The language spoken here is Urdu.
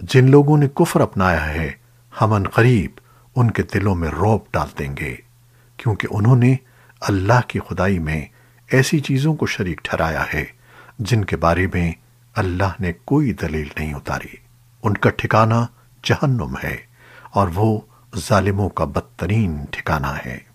جن لوگوں نے کفر اپنایا ہے، ہم ان قریب ان کے دلوں میں روب ڈال دیں گے، کیونکہ انہوں نے اللہ کی خدائی میں ایسی چیزوں کو شریک ٹھہرایا ہے، جن کے بارے میں اللہ نے کوئی دلیل نہیں اتاری۔ ان کا ٹھکانہ جہنم ہے اور وہ ظالموں کا بدترین ٹھکانہ ہے۔